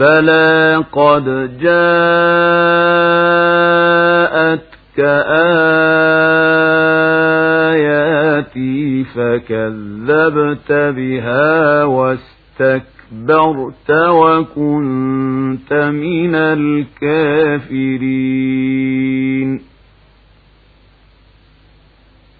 بلى قد جاءتك آياتي فكذبت بها واستكبرت وكنت من الكافرين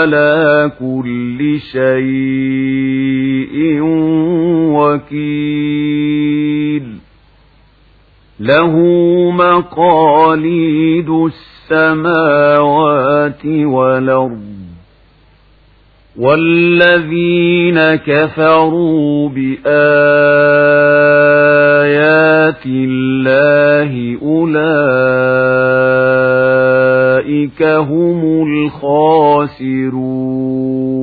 على كل شيء وكيل. له مقاليد السماوات والأرض والذين كفروا بآيات الله أولئك هم الخاسرون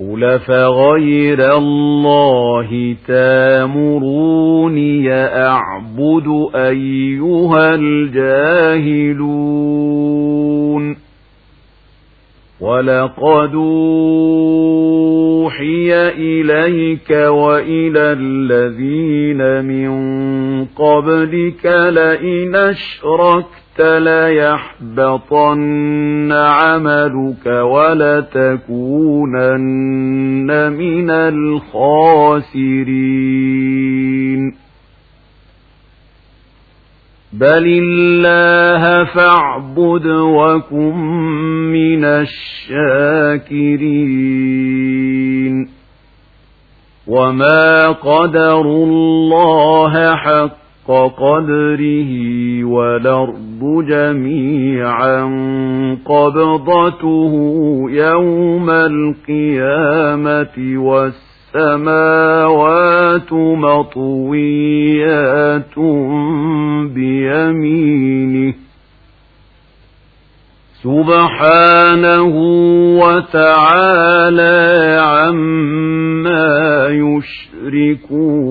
قل فغير الله تامروني أعبد أيها الجاهلون. ولقد أوحي إليك وإلى الذين من قبلك لئن أشركت ليحبطن عملك ولتكونن من الخاسرين. بل الله فاعبد وكن من الشاكرين. وما قدر الله حق قدره والأرض جميعا قبضته يوم القيامة والسلام السماوات مطويات بيمينه سبحانه وتعالى عما يشركون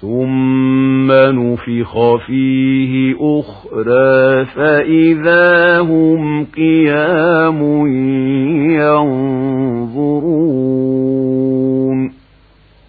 ثم نفخ فيه أخرى فإذا هم قيام